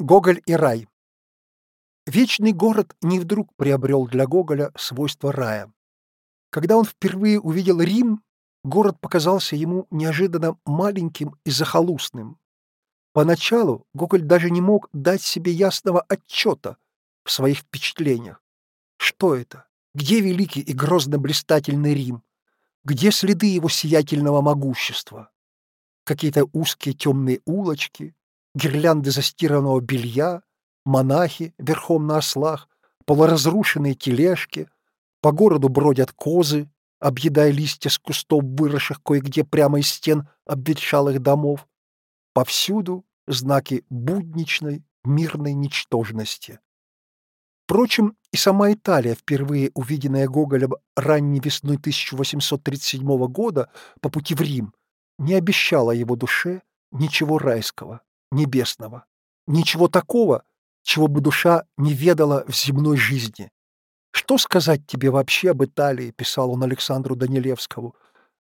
Гоголь и рай. Вечный город не вдруг приобрел для Гоголя свойства рая. Когда он впервые увидел Рим, город показался ему неожиданно маленьким и захолустным. Поначалу Гоголь даже не мог дать себе ясного отчета в своих впечатлениях. Что это? Где великий и грозно-блистательный Рим? Где следы его сиятельного могущества? Какие-то узкие темные улочки, гирлянды застиранного белья, монахи верхом на ослах, полуразрушенные тележки, по городу бродят козы, объедая листья с кустов, выросших кое-где прямо из стен обветшалых домов. Повсюду знаки будничной, мирной ничтожности. Впрочем, и сама Италия, впервые увиденная Гоголем ранней весной 1837 года по пути в Рим, не обещала его душе ничего райского небесного. Ничего такого, чего бы душа не ведала в земной жизни. «Что сказать тебе вообще об Италии?» — писал он Александру Данилевскому.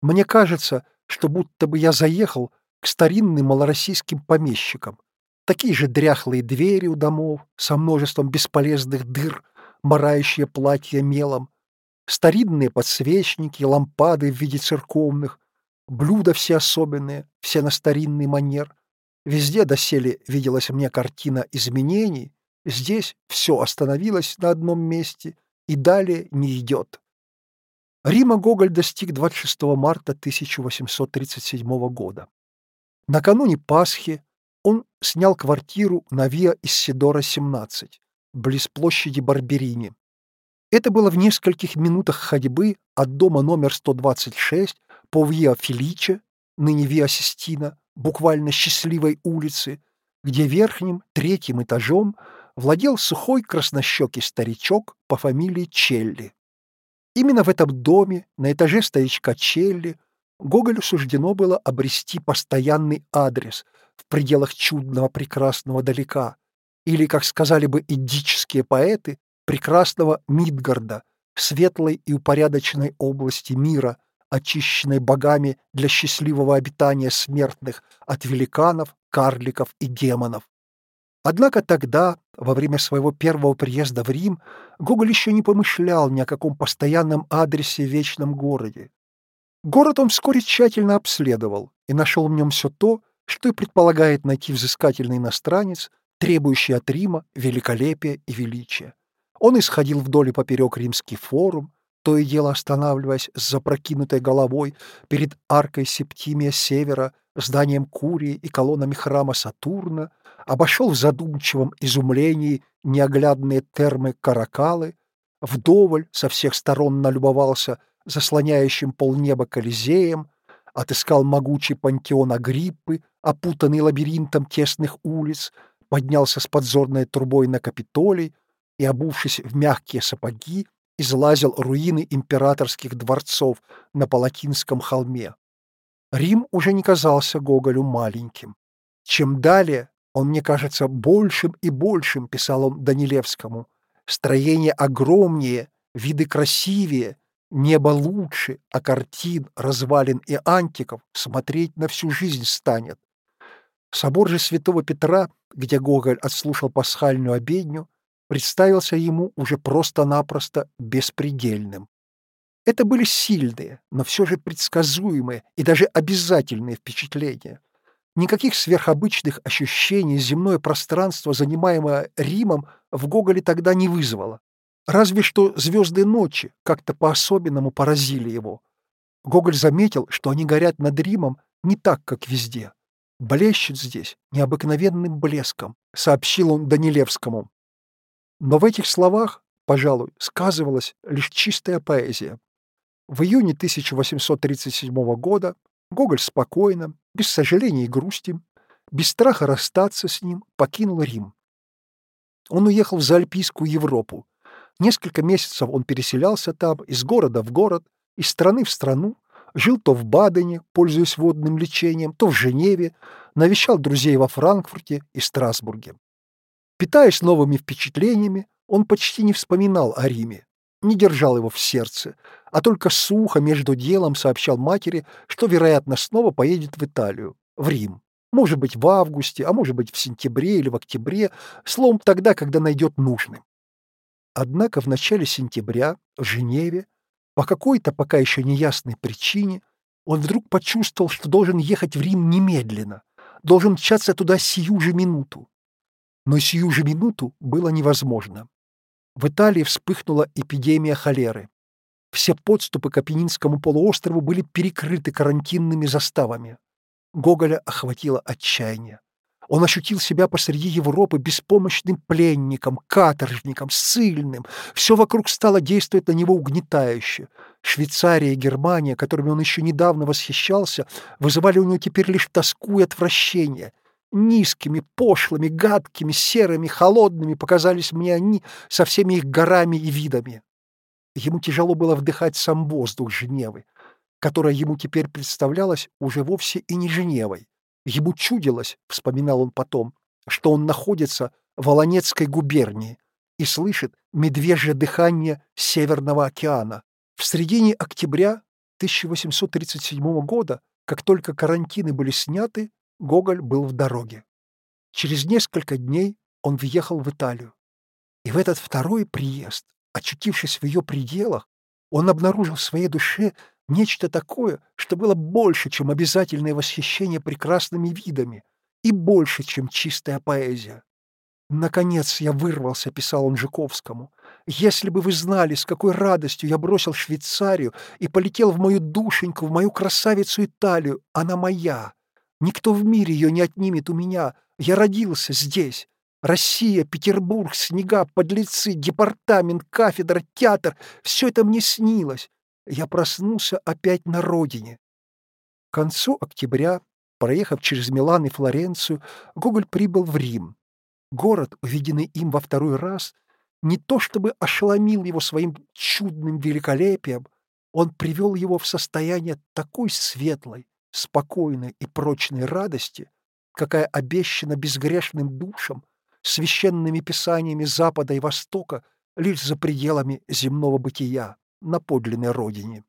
«Мне кажется, что будто бы я заехал к старинным малороссийским помещикам. Такие же дряхлые двери у домов со множеством бесполезных дыр, морающие платья мелом, старинные подсвечники, лампады в виде церковных, блюда все особенные, все на старинный манер, Везде доселе виделась мне картина изменений, здесь все остановилось на одном месте и далее не идет. Рима Гоголь достиг 26 марта 1837 года. Накануне Пасхи он снял квартиру на Виа Иссидора, 17, близ площади Барберини. Это было в нескольких минутах ходьбы от дома номер 126 по Виа Феличе, ныне Виа Систина, буквально счастливой улицы, где верхним, третьим этажом владел сухой краснощекий старичок по фамилии Челли. Именно в этом доме, на этаже старичка Челли, Гоголю суждено было обрести постоянный адрес в пределах чудного прекрасного далека, или, как сказали бы идические поэты, прекрасного Мидгарда, светлой и упорядоченной области мира, очищенной богами для счастливого обитания смертных от великанов, карликов и демонов. Однако тогда, во время своего первого приезда в Рим, Гоголь еще не помышлял ни о каком постоянном адресе в Вечном городе. Город он вскоре тщательно обследовал и нашел в нем все то, что и предполагает найти взыскательный иностранец, требующий от Рима великолепия и величия. Он исходил вдоль и поперек римский форум, то и дело останавливаясь с запрокинутой головой перед аркой Септимия Севера, зданием Курии и колоннами храма Сатурна, обошел в задумчивом изумлении неоглядные термы Каракалы, вдоволь со всех сторон налюбовался заслоняющим полнеба Колизеем, отыскал могучий пантеон Агриппы, опутанный лабиринтом тесных улиц, поднялся с подзорной трубой на Капитолий и, обувшись в мягкие сапоги, излазил руины императорских дворцов на Палатинском холме. Рим уже не казался Гоголю маленьким. Чем далее, он мне кажется большим и большим, писал он Данилевскому. Строение огромнее, виды красивее, небо лучше, а картин, развалин и антиков смотреть на всю жизнь станет. Собор же святого Петра, где Гоголь отслушал пасхальную обедню, представился ему уже просто-напросто беспредельным. Это были сильные, но все же предсказуемые и даже обязательные впечатления. Никаких сверхобычных ощущений земное пространство, занимаемое Римом, в Гоголе тогда не вызвало. Разве что звезды ночи как-то по-особенному поразили его. Гоголь заметил, что они горят над Римом не так, как везде. «Блещет здесь необыкновенным блеском», — сообщил он Данилевскому. Но в этих словах, пожалуй, сказывалась лишь чистая поэзия. В июне 1837 года Гоголь спокойно, без сожаления и грусти, без страха расстаться с ним, покинул Рим. Он уехал в Заальпийскую Европу. Несколько месяцев он переселялся там, из города в город, из страны в страну, жил то в Бадене, пользуясь водным лечением, то в Женеве, навещал друзей во Франкфурте и Страсбурге. Питаясь новыми впечатлениями, он почти не вспоминал о Риме, не держал его в сердце, а только сухо между делом сообщал матери, что, вероятно, снова поедет в Италию, в Рим. Может быть, в августе, а может быть, в сентябре или в октябре, словом, тогда, когда найдет нужным. Однако в начале сентября в Женеве по какой-то пока еще неясной причине он вдруг почувствовал, что должен ехать в Рим немедленно, должен мчаться туда сию же минуту. Но сию же минуту было невозможно. В Италии вспыхнула эпидемия холеры. Все подступы к Апеннинскому полуострову были перекрыты карантинными заставами. Гоголя охватило отчаяние. Он ощутил себя посреди Европы беспомощным пленником, каторжником, ссыльным. Все вокруг стало действовать на него угнетающе. Швейцария и Германия, которыми он еще недавно восхищался, вызывали у него теперь лишь тоску и отвращение. Низкими, пошлыми, гадкими, серыми, холодными показались мне они со всеми их горами и видами. Ему тяжело было вдыхать сам воздух Женевы, которая ему теперь представлялась уже вовсе и не Женевой. Ему чудилось, вспоминал он потом, что он находится в Олонецкой губернии и слышит медвежье дыхание Северного океана. В середине октября 1837 года, как только карантины были сняты, Гоголь был в дороге. Через несколько дней он въехал в Италию. И в этот второй приезд, очутившись в ее пределах, он обнаружил в своей душе Нечто такое, что было больше, чем обязательное восхищение прекрасными видами, и больше, чем чистая поэзия. «Наконец я вырвался», — писал он Жуковскому. «Если бы вы знали, с какой радостью я бросил Швейцарию и полетел в мою душеньку, в мою красавицу Италию, она моя. Никто в мире ее не отнимет у меня. Я родился здесь. Россия, Петербург, снега, подлецы, департамент, кафедра, театр — все это мне снилось я проснулся опять на родине. К концу октября, проехав через Милан и Флоренцию, Гоголь прибыл в Рим. Город, увиденный им во второй раз, не то чтобы ошеломил его своим чудным великолепием, он привел его в состояние такой светлой, спокойной и прочной радости, какая обещана безгрешным душам, священными писаниями Запада и Востока лишь за пределами земного бытия на подлинной родине.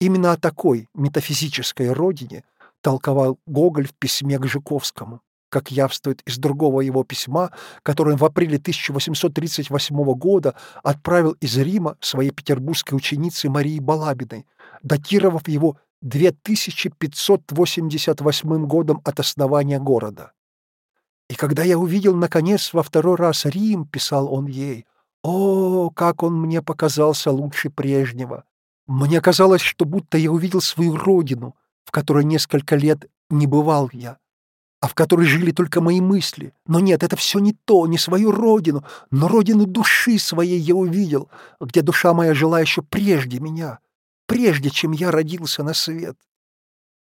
Именно о такой метафизической родине толковал Гоголь в письме к Жуковскому, как явствует из другого его письма, которое он в апреле 1838 года отправил из Рима своей петербургской ученице Марии Балабиной, датировав его 2588 годом от основания города. «И когда я увидел, наконец, во второй раз Рим, — писал он ей, о, как он мне показался лучше прежнего! Мне казалось, что будто я увидел свою родину, в которой несколько лет не бывал я, а в которой жили только мои мысли. Но нет, это все не то, не свою родину, но родину души своей я увидел, где душа моя жила еще прежде меня, прежде, чем я родился на свет.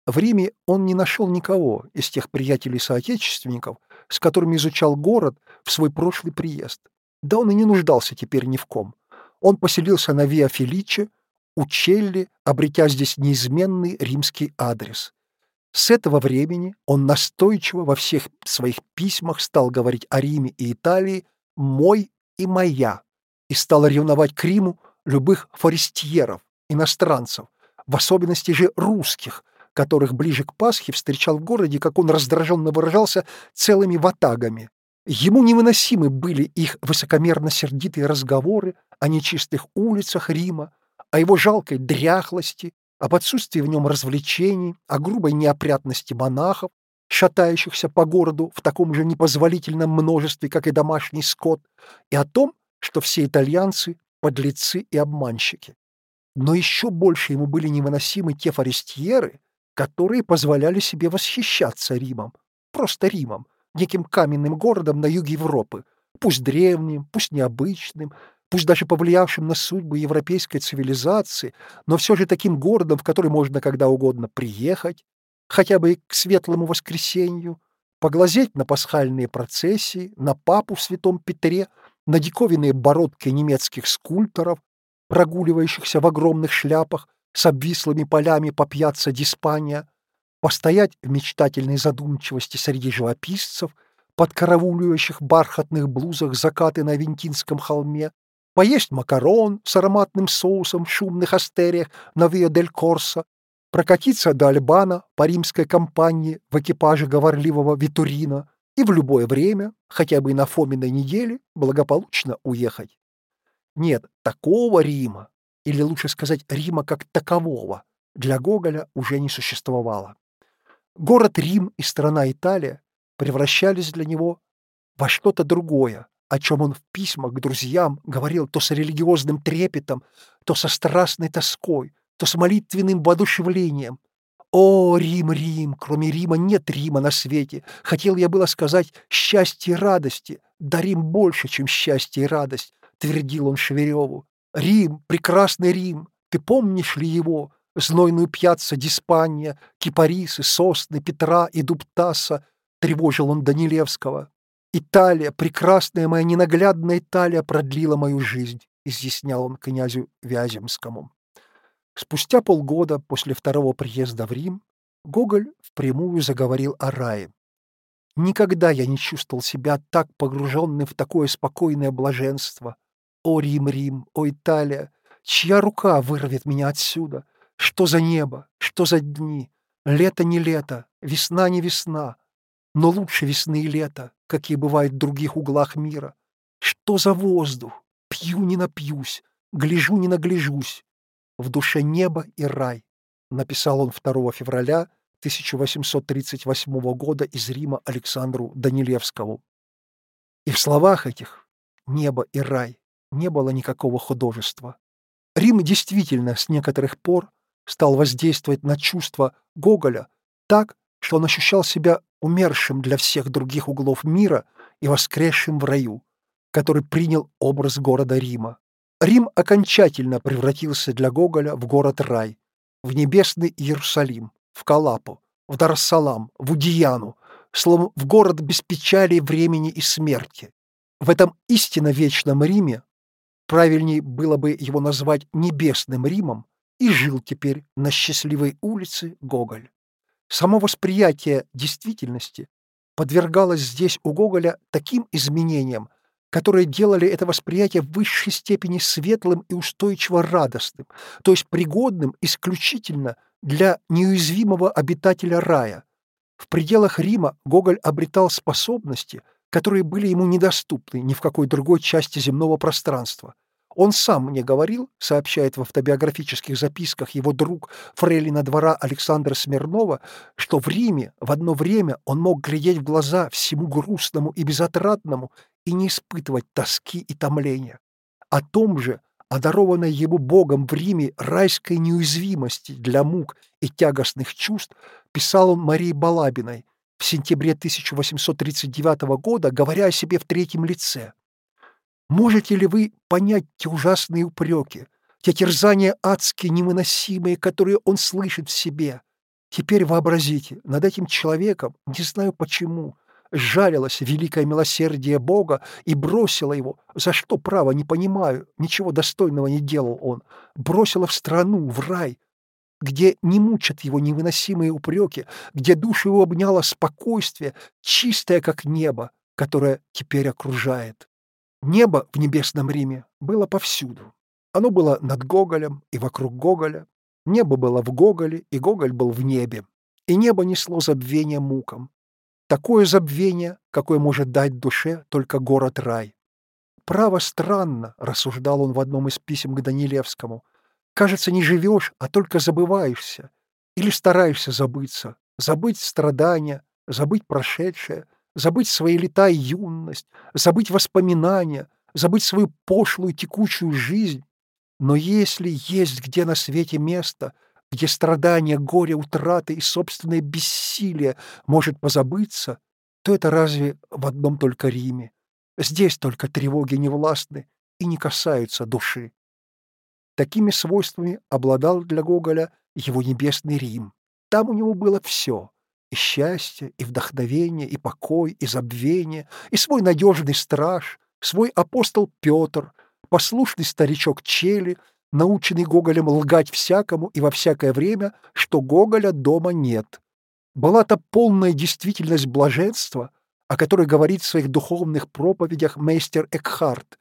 В Риме он не нашел никого из тех приятелей-соотечественников, с которыми изучал город в свой прошлый приезд. Да он и не нуждался теперь ни в ком. Он поселился на Виа Феличе, у Челли, обретя здесь неизменный римский адрес. С этого времени он настойчиво во всех своих письмах стал говорить о Риме и Италии «мой» и «моя» и стал ревновать к Риму любых форестьеров, иностранцев, в особенности же русских, которых ближе к Пасхе встречал в городе, как он раздраженно выражался, целыми ватагами. Ему невыносимы были их высокомерно-сердитые разговоры о нечистых улицах Рима, о его жалкой дряхлости, об отсутствии в нем развлечений, о грубой неопрятности монахов, шатающихся по городу в таком же непозволительном множестве, как и домашний скот, и о том, что все итальянцы — подлецы и обманщики. Но еще больше ему были невыносимы те форестьеры, которые позволяли себе восхищаться Римом, просто Римом, неким каменным городом на юге Европы, пусть древним, пусть необычным, пусть даже повлиявшим на судьбы европейской цивилизации, но все же таким городом, в который можно когда угодно приехать, хотя бы к светлому воскресенью, поглазеть на пасхальные процессии, на папу в Святом Петре, на диковинные бородки немецких скульпторов, прогуливающихся в огромных шляпах с обвислыми полями по пьяцца Диспания, постоять в мечтательной задумчивости среди живописцев, подкарауливающих бархатных блузах закаты на Авентинском холме, поесть макарон с ароматным соусом в шумных астериях на Виа дель Корсо, прокатиться до Альбана по римской компании в экипаже говорливого Витурина и в любое время, хотя бы и на Фоминой неделе, благополучно уехать. Нет, такого Рима, или лучше сказать Рима как такового, для Гоголя уже не существовало. Город Рим и страна Италия превращались для него во что-то другое, о чем он в письмах к друзьям говорил то с религиозным трепетом, то со страстной тоской, то с молитвенным воодушевлением. «О, Рим, Рим! Кроме Рима нет Рима на свете!» Хотел я было сказать «счастье и радости». Да Рим больше, чем счастье и радость, твердил он Шевереву. «Рим, прекрасный Рим! Ты помнишь ли его? Знойную пьяца Диспания, кипарисы, сосны, Петра и Дуптаса!» Тревожил он Данилевского. «Италия, прекрасная моя ненаглядная Италия продлила мою жизнь», изъяснял он князю Вяземскому. Спустя полгода после второго приезда в Рим Гоголь впрямую заговорил о рае. «Никогда я не чувствовал себя так погруженным в такое спокойное блаженство. О, Рим, Рим, о, Италия! Чья рука вырвет меня отсюда? Что за небо? Что за дни? Лето не лето, весна не весна. Но лучше весны и лета, какие бывают в других углах мира. Что за воздух? Пью не напьюсь, гляжу не нагляжусь. В душе небо и рай, написал он 2 февраля 1838 года из Рима Александру Данилевскому. И в словах этих «небо и рай» не было никакого художества. Рим действительно с некоторых пор стал воздействовать на чувства Гоголя так, что он ощущал себя умершим для всех других углов мира и воскресшим в раю, который принял образ города Рима. Рим окончательно превратился для Гоголя в город-рай, в небесный Иерусалим, в Калапу, в Дарассалам, в Удияну, словом, в город без печали, времени и смерти. В этом истинно вечном Риме, правильнее было бы его назвать небесным Римом, и жил теперь на счастливой улице Гоголь. Само восприятие действительности подвергалось здесь у Гоголя таким изменениям, которые делали это восприятие в высшей степени светлым и устойчиво радостным, то есть пригодным исключительно для неуязвимого обитателя рая. В пределах Рима Гоголь обретал способности, которые были ему недоступны ни в какой другой части земного пространства. Он сам мне говорил, сообщает в автобиографических записках его друг фрейлина двора Александра Смирнова, что в Риме в одно время он мог глядеть в глаза всему грустному и безотрадному и не испытывать тоски и томления. О том же, одарованной ему Богом в Риме райской неуязвимости для мук и тягостных чувств, писал он Марии Балабиной в сентябре 1839 года, говоря о себе в третьем лице. Можете ли вы понять те ужасные упреки, те терзания адские, невыносимые, которые он слышит в себе? Теперь вообразите, над этим человеком, не знаю почему, жалилось великое милосердие Бога и бросило его, за что, право, не понимаю, ничего достойного не делал он, бросило в страну, в рай, где не мучат его невыносимые упреки, где душу его обняло спокойствие, чистое, как небо, которое теперь окружает. Небо в небесном Риме было повсюду. Оно было над Гоголем и вокруг Гоголя. Небо было в Гоголе, и Гоголь был в небе. И небо несло забвение мукам. Такое забвение, какое может дать душе только город-рай. «Право странно», — рассуждал он в одном из писем к Данилевскому. «Кажется, не живешь, а только забываешься. Или стараешься забыться, забыть страдания, забыть прошедшее, забыть свои лета и юность, забыть воспоминания, забыть свою пошлую текучую жизнь. Но если есть где на свете место, где страдания, горе, утраты и собственное бессилие может позабыться, то это разве в одном только Риме? Здесь только тревоги не властны и не касаются души. Такими свойствами обладал для Гоголя его небесный Рим. Там у него было все и счастье, и вдохновение, и покой, и забвение, и свой надежный страж, свой апостол Петр, послушный старичок Чели, наученный Гоголем лгать всякому и во всякое время, что Гоголя дома нет. Была-то полная действительность блаженства, о которой говорит в своих духовных проповедях мейстер Экхарт,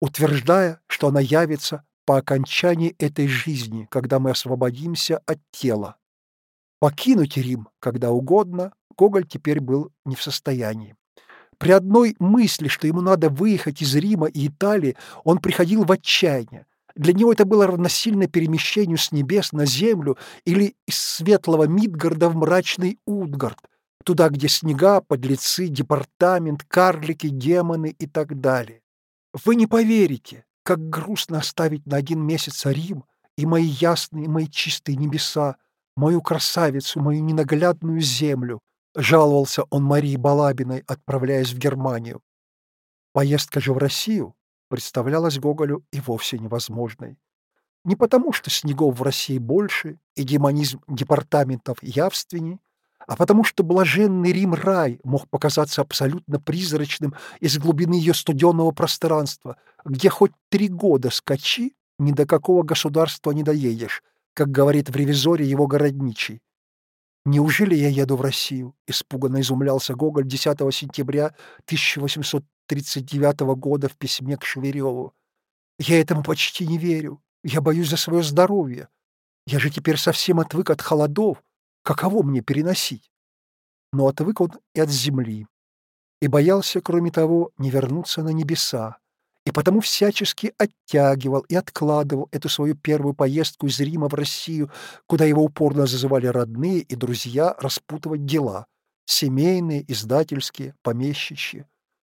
утверждая, что она явится по окончании этой жизни, когда мы освободимся от тела. Покинуть Рим когда угодно Гоголь теперь был не в состоянии. При одной мысли, что ему надо выехать из Рима и Италии, он приходил в отчаяние. Для него это было равносильно перемещению с небес на землю или из светлого Мидгарда в мрачный Утгард, туда, где снега, подлецы, департамент, карлики, демоны и так далее. Вы не поверите, как грустно оставить на один месяц Рим и мои ясные, мои чистые небеса, мою красавицу, мою ненаглядную землю, жаловался он Марии Балабиной, отправляясь в Германию. Поездка же в Россию представлялась Гоголю и вовсе невозможной. Не потому, что снегов в России больше и демонизм департаментов явственней, а потому что блаженный Рим-рай мог показаться абсолютно призрачным из глубины ее студенного пространства, где хоть три года скачи, ни до какого государства не доедешь, как говорит в ревизоре его городничий. «Неужели я еду в Россию?» — испуганно изумлялся Гоголь 10 сентября 1839 года в письме к Шевереву. «Я этому почти не верю. Я боюсь за свое здоровье. Я же теперь совсем отвык от холодов. Каково мне переносить?» Но отвык он и от земли. И боялся, кроме того, не вернуться на небеса, и потому всячески оттягивал и откладывал эту свою первую поездку из Рима в Россию, куда его упорно зазывали родные и друзья распутывать дела — семейные, издательские, помещичьи.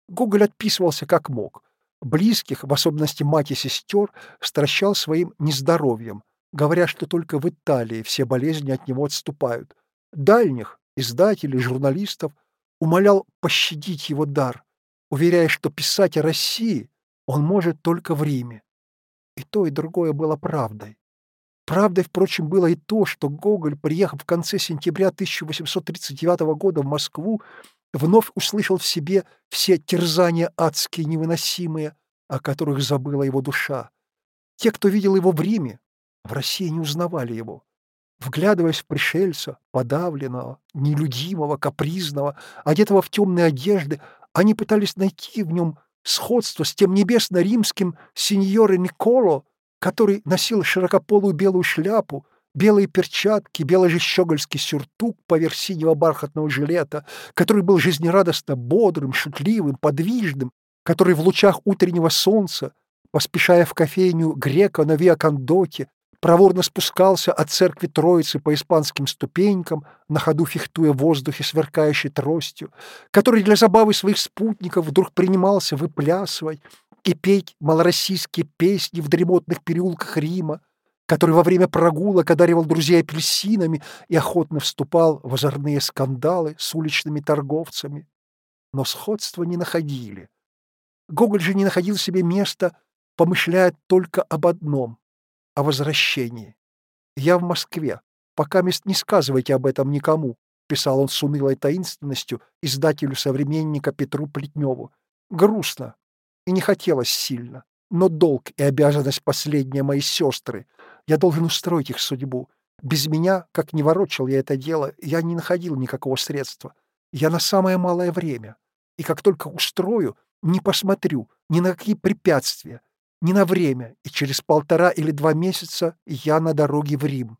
Гоголь отписывался как мог. Близких, в особенности мать и сестер, стращал своим нездоровьем, говоря, что только в Италии все болезни от него отступают. Дальних, издателей, журналистов, умолял пощадить его дар, уверяя, что писать о России он может только в Риме. И то, и другое было правдой. Правдой, впрочем, было и то, что Гоголь, приехав в конце сентября 1839 года в Москву, вновь услышал в себе все терзания адские невыносимые, о которых забыла его душа. Те, кто видел его в Риме, в России не узнавали его. Вглядываясь в пришельца, подавленного, нелюдимого, капризного, одетого в темные одежды, они пытались найти в нем сходство с тем небесно-римским сеньоре Николо, который носил широкополую белую шляпу, белые перчатки, белый же сюртук поверх синего бархатного жилета, который был жизнерадостно бодрым, шутливым, подвижным, который в лучах утреннего солнца, поспешая в кофейню грека на Виакандоте, проворно спускался от церкви Троицы по испанским ступенькам, на ходу фехтуя в воздухе сверкающей тростью, который для забавы своих спутников вдруг принимался выплясывать и петь малороссийские песни в дремотных переулках Рима, который во время прогулок одаривал друзей апельсинами и охотно вступал в озорные скандалы с уличными торговцами. Но сходства не находили. Гоголь же не находил себе места, помышляя только об одном о возвращении. «Я в Москве. Пока мест не сказывайте об этом никому», писал он с унылой таинственностью издателю современника Петру Плетневу. «Грустно и не хотелось сильно, но долг и обязанность последние мои сестры. Я должен устроить их судьбу. Без меня, как не ворочал я это дело, я не находил никакого средства. Я на самое малое время. И как только устрою, не посмотрю ни на какие препятствия, не на время, и через полтора или два месяца я на дороге в Рим.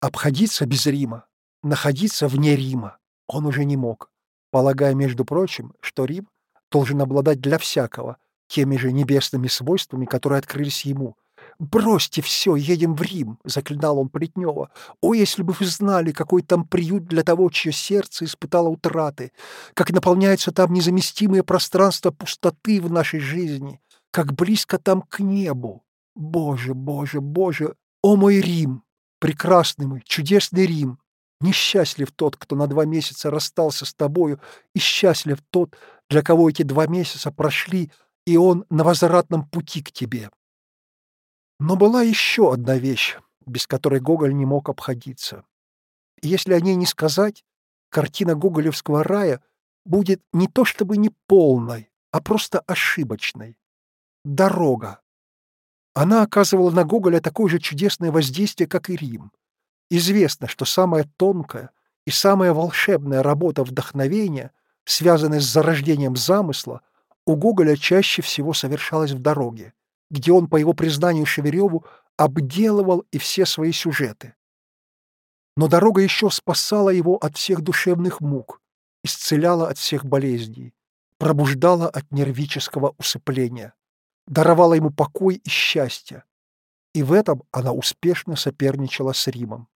Обходиться без Рима, находиться вне Рима он уже не мог, полагая, между прочим, что Рим должен обладать для всякого теми же небесными свойствами, которые открылись ему. «Бросьте все, едем в Рим!» — заклинал он Плетнева. «О, если бы вы знали, какой там приют для того, чье сердце испытало утраты, как наполняется там незаместимое пространство пустоты в нашей жизни, как близко там к небу. Боже, Боже, Боже, о мой Рим, прекрасный мой, чудесный Рим! Несчастлив тот, кто на два месяца расстался с тобою, и счастлив тот, для кого эти два месяца прошли, и он на возвратном пути к тебе. Но была еще одна вещь, без которой Гоголь не мог обходиться. И если о ней не сказать, картина гоголевского рая будет не то чтобы не полной, а просто ошибочной дорога. Она оказывала на Гоголя такое же чудесное воздействие, как и Рим. Известно, что самая тонкая и самая волшебная работа вдохновения, связанная с зарождением замысла, у Гоголя чаще всего совершалась в дороге, где он, по его признанию Шевереву, обделывал и все свои сюжеты. Но дорога еще спасала его от всех душевных мук, исцеляла от всех болезней, пробуждала от нервического усыпления, даровала ему покой и счастье. И в этом она успешно соперничала с Римом.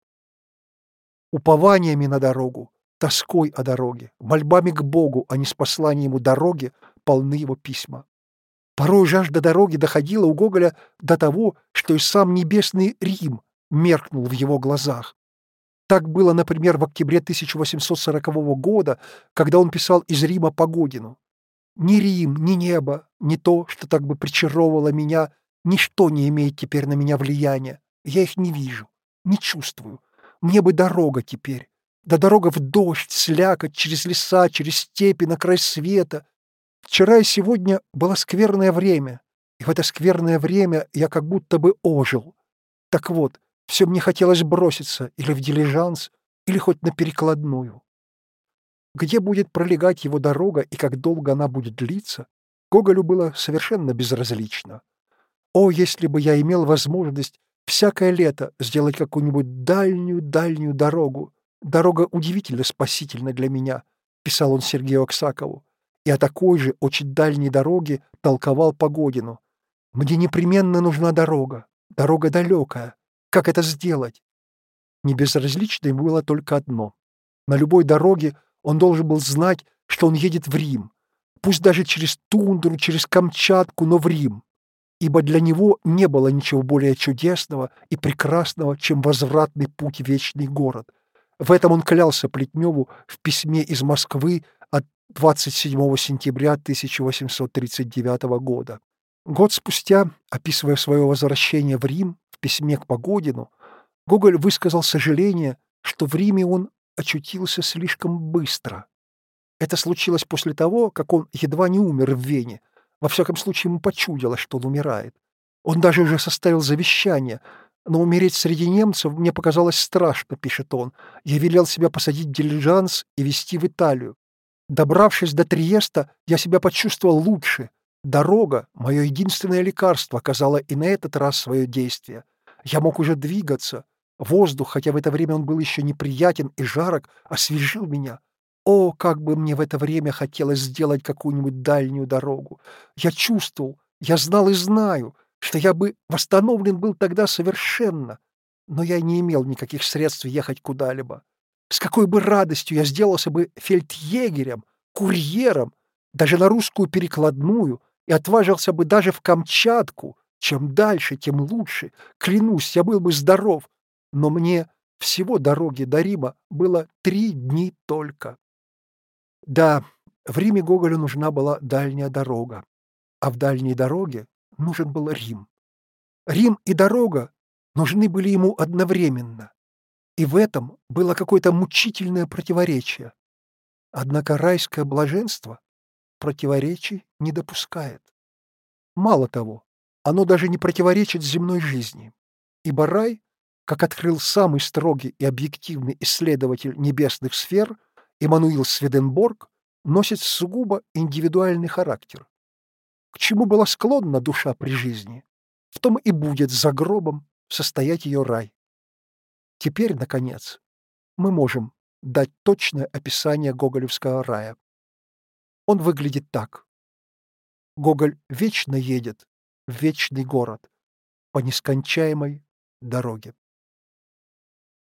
Упованиями на дорогу, тоской о дороге, мольбами к Богу, а не с посланием дороги, полны его письма. Порой жажда дороги доходила у Гоголя до того, что и сам небесный Рим меркнул в его глазах. Так было, например, в октябре 1840 года, когда он писал из Рима Погодину. «Ни Рим, ни небо, ни то, что так бы причаровывало меня, ничто не имеет теперь на меня влияния. Я их не вижу, не чувствую. Мне бы дорога теперь. Да дорога в дождь, слякоть, через леса, через степи, на край света. Вчера и сегодня было скверное время, и в это скверное время я как будто бы ожил. Так вот, все мне хотелось броситься или в дилижанс, или хоть на перекладную. Где будет пролегать его дорога и как долго она будет длиться, Гоголю было совершенно безразлично. О, если бы я имел возможность всякое лето сделать какую-нибудь дальнюю-дальнюю дорогу. Дорога удивительно спасительна для меня, писал он Сергею Аксакову, и о такой же очень дальней дороге толковал Погодину. Мне непременно нужна дорога, дорога далекая. Как это сделать? Небезразлично ему было только одно. На любой дороге он должен был знать, что он едет в Рим, пусть даже через тундру, через Камчатку, но в Рим ибо для него не было ничего более чудесного и прекрасного, чем возвратный путь в вечный город. В этом он клялся Плетневу в письме из Москвы от 27 сентября 1839 года. Год спустя, описывая свое возвращение в Рим в письме к Погодину, Гоголь высказал сожаление, что в Риме он очутился слишком быстро. Это случилось после того, как он едва не умер в Вене, во всяком случае, ему почудилось, что он умирает. Он даже уже составил завещание, но умереть среди немцев мне показалось страшно, пишет он. Я велел себя посадить в дилижанс и везти в Италию. Добравшись до Триеста, я себя почувствовал лучше. Дорога, мое единственное лекарство, оказала и на этот раз свое действие. Я мог уже двигаться. Воздух, хотя в это время он был еще неприятен и жарок, освежил меня. О, как бы мне в это время хотелось сделать какую-нибудь дальнюю дорогу! Я чувствовал, я знал и знаю, что я бы восстановлен был тогда совершенно, но я не имел никаких средств ехать куда-либо. С какой бы радостью я сделался бы фельдъегерем, курьером, даже на русскую перекладную, и отважился бы даже в Камчатку. Чем дальше, тем лучше. Клянусь, я был бы здоров. Но мне всего дороги до Рима было три дни только. Да, в Риме Гоголю нужна была дальняя дорога, а в дальней дороге нужен был Рим. Рим и дорога нужны были ему одновременно, и в этом было какое-то мучительное противоречие. Однако райское блаженство противоречий не допускает. Мало того, оно даже не противоречит земной жизни, ибо рай, как открыл самый строгий и объективный исследователь небесных сфер, Эммануил Сведенборг носит сугубо индивидуальный характер. К чему была склонна душа при жизни, в том и будет за гробом состоять ее рай. Теперь, наконец, мы можем дать точное описание гоголевского рая. Он выглядит так. Гоголь вечно едет в вечный город по нескончаемой дороге.